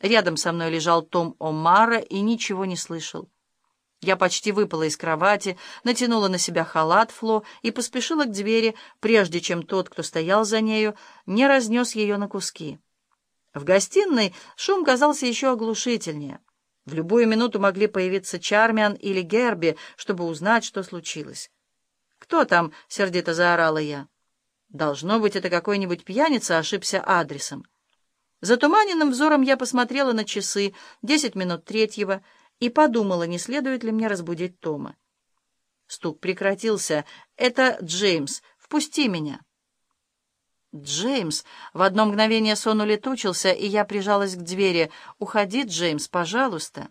Рядом со мной лежал Том О'Мара и ничего не слышал. Я почти выпала из кровати, натянула на себя халат Фло и поспешила к двери, прежде чем тот, кто стоял за нею, не разнес ее на куски. В гостиной шум казался еще оглушительнее. В любую минуту могли появиться Чармиан или Герби, чтобы узнать, что случилось. «Кто там?» — сердито заорала я. «Должно быть, это какой-нибудь пьяница ошибся адресом». Затуманенным взором я посмотрела на часы, десять минут третьего, и подумала, не следует ли мне разбудить Тома. Стук прекратился. «Это Джеймс. Впусти меня». «Джеймс!» В одно мгновение сон улетучился, и я прижалась к двери. «Уходи, Джеймс, пожалуйста».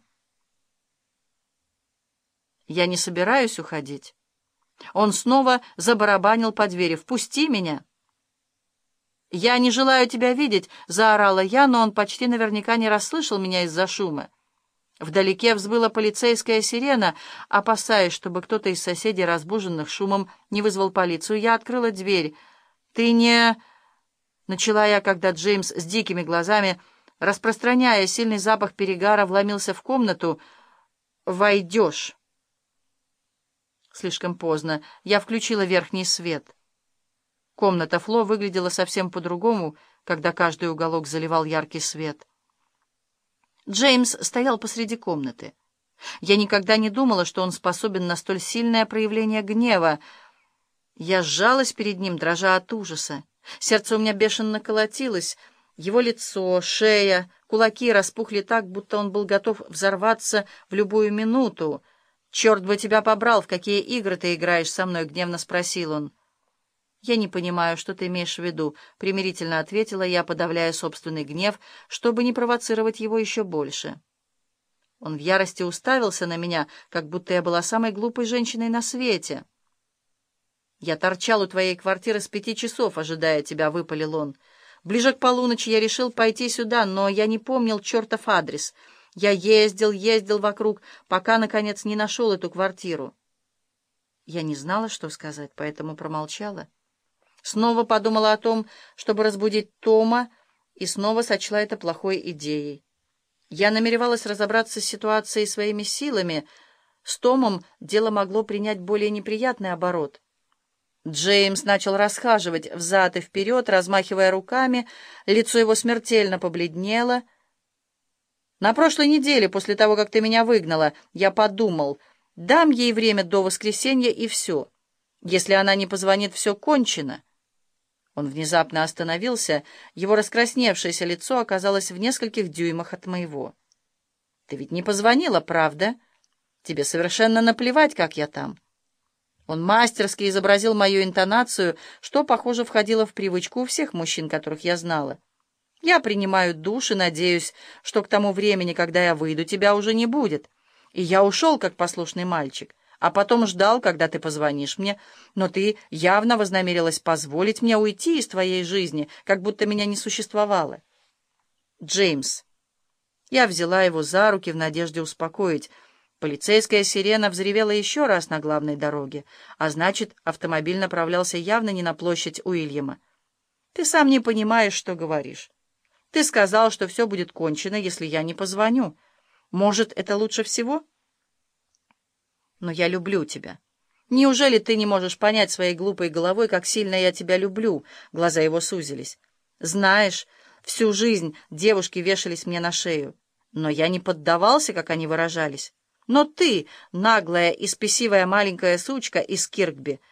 «Я не собираюсь уходить». Он снова забарабанил по двери. «Впусти меня!» «Я не желаю тебя видеть!» — заорала я, но он почти наверняка не расслышал меня из-за шума. Вдалеке взбыла полицейская сирена. Опасаясь, чтобы кто-то из соседей, разбуженных шумом, не вызвал полицию, я открыла дверь. «Ты не...» — начала я, когда Джеймс с дикими глазами, распространяя сильный запах перегара, вломился в комнату. «Войдешь». Слишком поздно. Я включила верхний свет. Комната Фло выглядела совсем по-другому, когда каждый уголок заливал яркий свет. Джеймс стоял посреди комнаты. Я никогда не думала, что он способен на столь сильное проявление гнева. Я сжалась перед ним, дрожа от ужаса. Сердце у меня бешено колотилось. Его лицо, шея, кулаки распухли так, будто он был готов взорваться в любую минуту. «Черт бы тебя побрал, в какие игры ты играешь со мной?» — гневно спросил он. «Я не понимаю, что ты имеешь в виду», — примирительно ответила я, подавляя собственный гнев, чтобы не провоцировать его еще больше. Он в ярости уставился на меня, как будто я была самой глупой женщиной на свете. «Я торчал у твоей квартиры с пяти часов, ожидая тебя», — выпалил он. «Ближе к полуночи я решил пойти сюда, но я не помнил чертов адрес. Я ездил, ездил вокруг, пока, наконец, не нашел эту квартиру». Я не знала, что сказать, поэтому промолчала. Снова подумала о том, чтобы разбудить Тома, и снова сочла это плохой идеей. Я намеревалась разобраться с ситуацией своими силами. С Томом дело могло принять более неприятный оборот. Джеймс начал расхаживать взад и вперед, размахивая руками, лицо его смертельно побледнело. «На прошлой неделе, после того, как ты меня выгнала, я подумал, дам ей время до воскресенья и все. Если она не позвонит, все кончено». Он внезапно остановился, его раскрасневшееся лицо оказалось в нескольких дюймах от моего. «Ты ведь не позвонила, правда? Тебе совершенно наплевать, как я там». Он мастерски изобразил мою интонацию, что, похоже, входило в привычку у всех мужчин, которых я знала. «Я принимаю душ и надеюсь, что к тому времени, когда я выйду, тебя уже не будет. И я ушел, как послушный мальчик» а потом ждал, когда ты позвонишь мне, но ты явно вознамерилась позволить мне уйти из твоей жизни, как будто меня не существовало. Джеймс. Я взяла его за руки в надежде успокоить. Полицейская сирена взревела еще раз на главной дороге, а значит, автомобиль направлялся явно не на площадь Уильяма. Ты сам не понимаешь, что говоришь. Ты сказал, что все будет кончено, если я не позвоню. Может, это лучше всего?» Но я люблю тебя. Неужели ты не можешь понять своей глупой головой, как сильно я тебя люблю?» Глаза его сузились. «Знаешь, всю жизнь девушки вешались мне на шею, но я не поддавался, как они выражались. Но ты, наглая и спесивая маленькая сучка из Киркби,